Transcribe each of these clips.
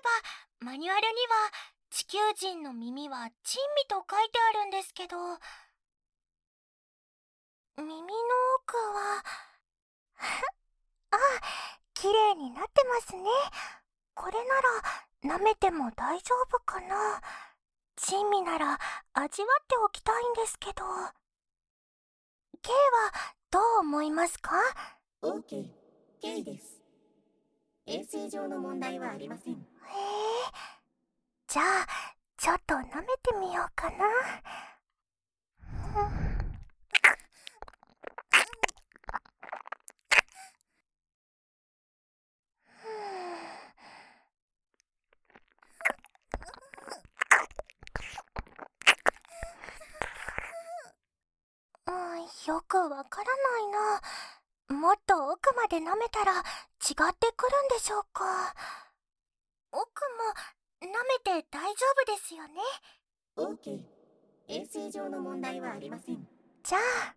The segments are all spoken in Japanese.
ばマニュアルには地球人の耳は珍味と書いてあるんですけど耳の奥は あ綺麗になってますね。これなら舐めても大丈夫かな。珍味なら味わっておきたいんですけど。K はどう思いますか？OK、K です。衛生上の問題はありません。へえじゃあちょっと舐めてみようかな。よくわからないなもっと奥まで舐めたら違ってくるんでしょうか。奥も舐めて大丈夫ですよね。OK、衛生上の問題はありません。じゃあ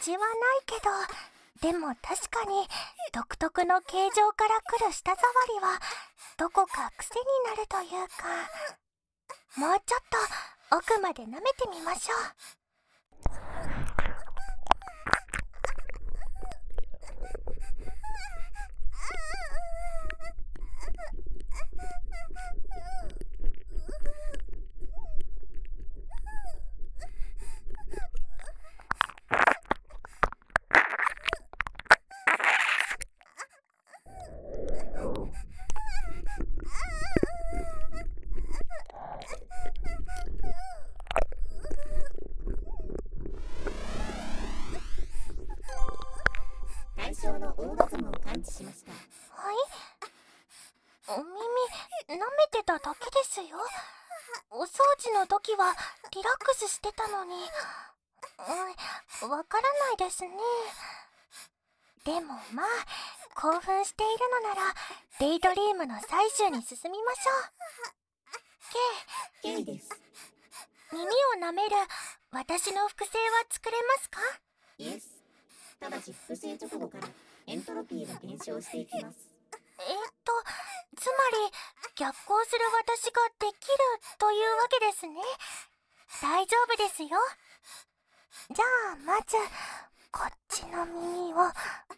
味はないけどでも確かに独特の形状からくる舌触りはどこか癖になるというか。もうちょっと奥まで舐めてみましょう対象のオーガズムを感知しました。はいお耳舐めてただけですよお掃除の時はリラックスしてたのにうんわからないですねでもまあ興奮しているのならデイドリームの採取に進みましょう K です。耳を舐める私の複製は作れますか？Yes。ただし複製直後からエントロピーが減少していきます。えっとつまり逆行する私ができるというわけですね。大丈夫ですよ。じゃあまずこっちの耳を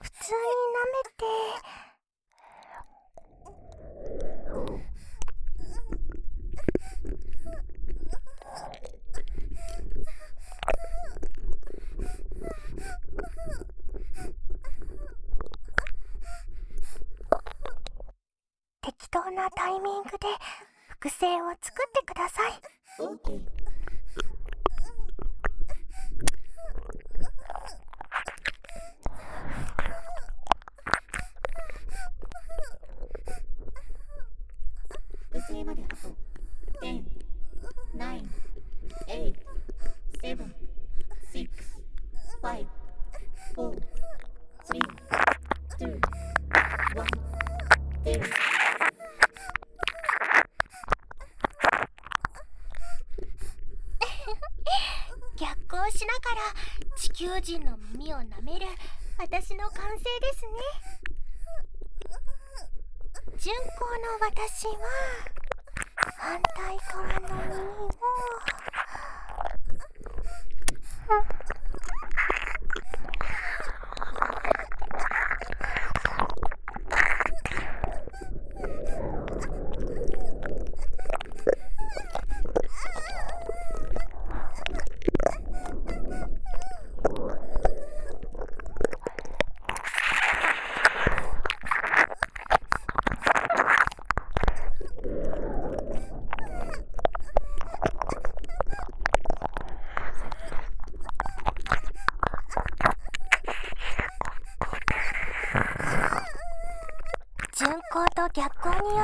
普通に舐めて。適当なタイミングで複製を作ってください。複製まであと10、9、8、7、6、5、4、3、2、1、0。逆行しながら地球人の耳を舐める私の完成ですね。順行の私は反対側の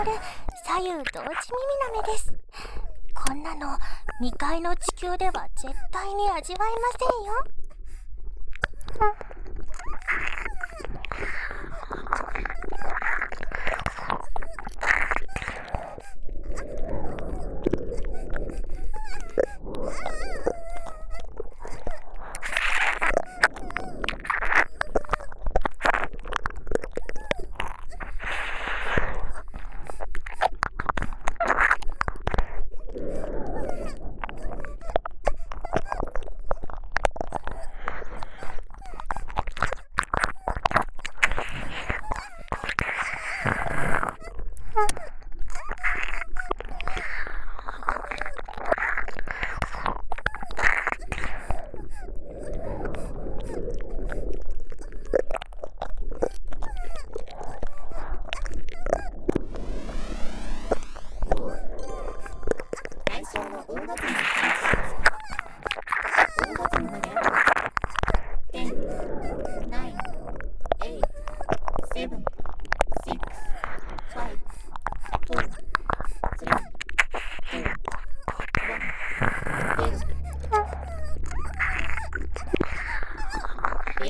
る左右同時耳なめです。こんなの未開の地球では絶対に味わえませんよ対象の大型に開始します大型にまであと10 9 8 7 6 5 4 3 2 1 0レイドリームの確認本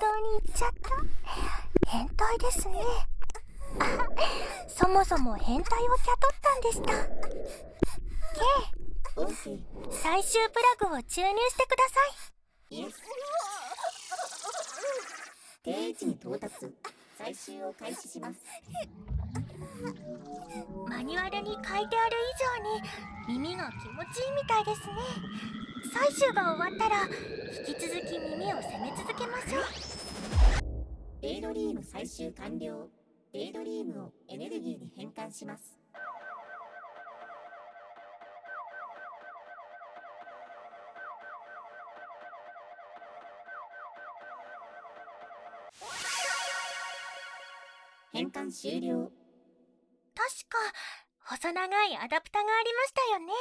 当に言っちゃった？変態ですね。そもそも変態をキャとったんでした K 最終プラグを注入してください。イエス定位置に到達。最終を開始します。マニュアルに書いてある以上に耳が気持ちいいみたいですね。採集が終わったら引き続き耳を攻め続けましょう。デイドリーム最終完了。デイドリームをエネルギーに変換します。変換終了。細長いアダプタがありましたよね。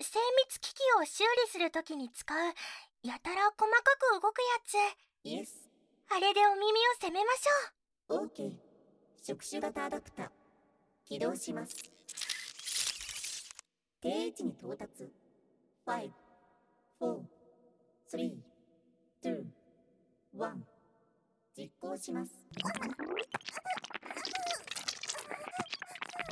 精密機器を修理するときに使うやたら細かく動くやつ。イエスあれでお耳を攻めましょう。OK 触手型アダプタ起動します。定位置に到達。5 4 3 2 1実行します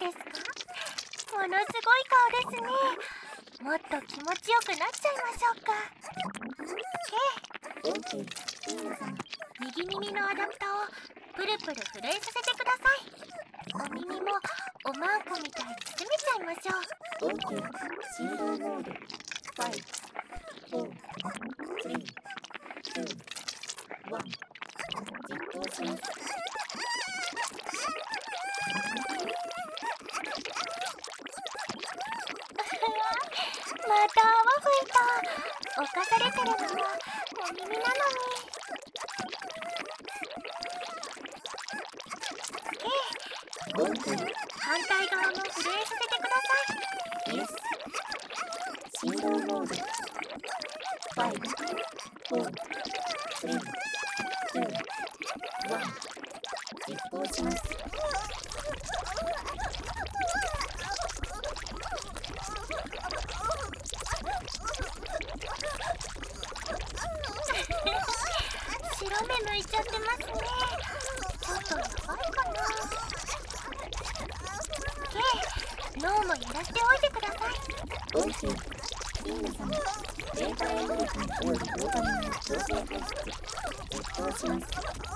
ですか？ものすごい顔ですね。もっと気持ちよくなっちゃいましょうか。OK 皆様右耳のアダプタをプルプル震えさせてください。お耳もおまんこみたいに攻めちゃいましょう。OK 振動モード。5 4 3 2 1実行します。た泡吹い。た犯されてるのはお耳なのに OK 反対側も震えさせてください。イエス振動モード5 4 3 2 1実行しますどうします。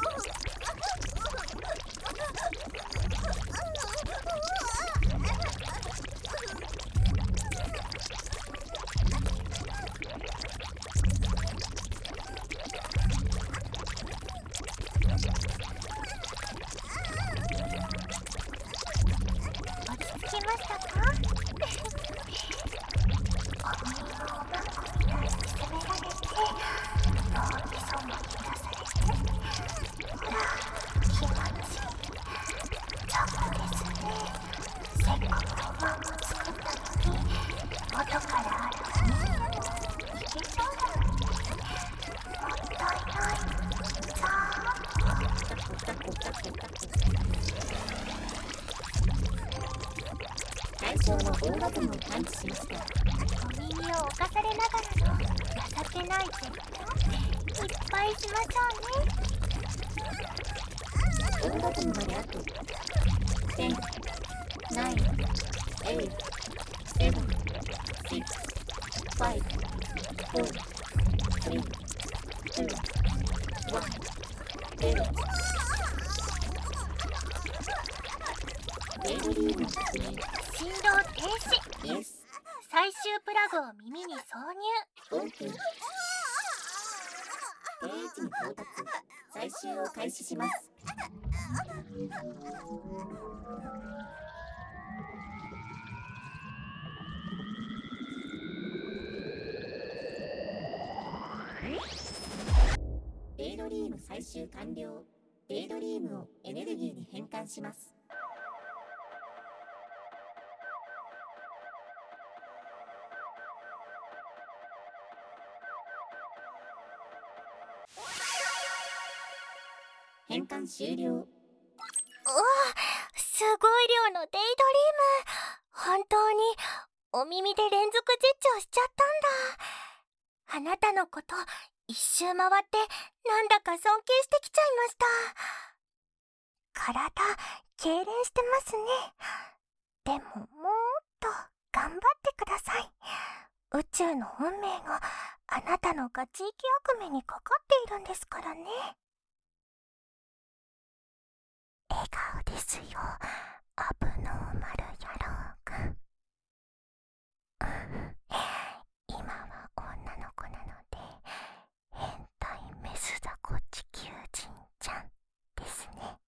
象のオーガズムを感知しましたお耳を侵されながらの情けない絶叫いっぱいしましょうねオーガズムまであと10 9 8 7 6 5 4 3 2 1 0終プラグを耳に挿入。OK 定位置に到達。最終を開始します。デイドリーム最終完了。デイドリームをエネルギーに変換します。変換終了。うわすごい量のデイドリーム。本当にお耳で連続実況しちゃったんだ。あなたのこと一周回ってなんだか尊敬してきちゃいました。体痙攣してますね。でももっと頑張ってください。宇宙の運命があなたのガチ生き悪夢にかかっているんですからね。笑顔ですよ。アブノーマル野郎くん。今は女の子なので変態メスザコ地球人ちゃんですね。